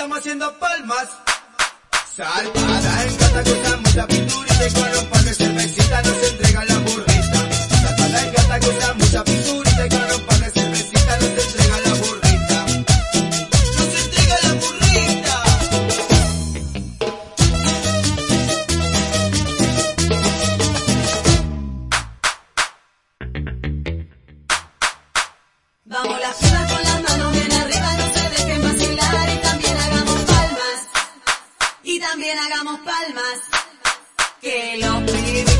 Estamos haciendo palmas. Saltada en gata mucha pintura y con un par de cervecita nos entrega la burrita. Saltada en gata mucha pintura y con un par de cervecita nos entrega la burrita. Nos entrega la burrita. Vamos las palmas. Que los pibitos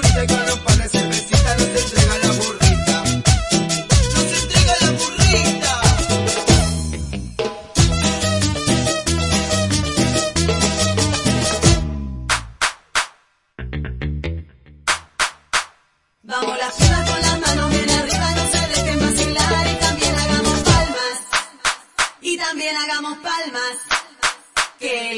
Vamos las piernas con las manos bien arriba, no se dejen vacilar y también hagamos palmas. Y también hagamos palmas. Que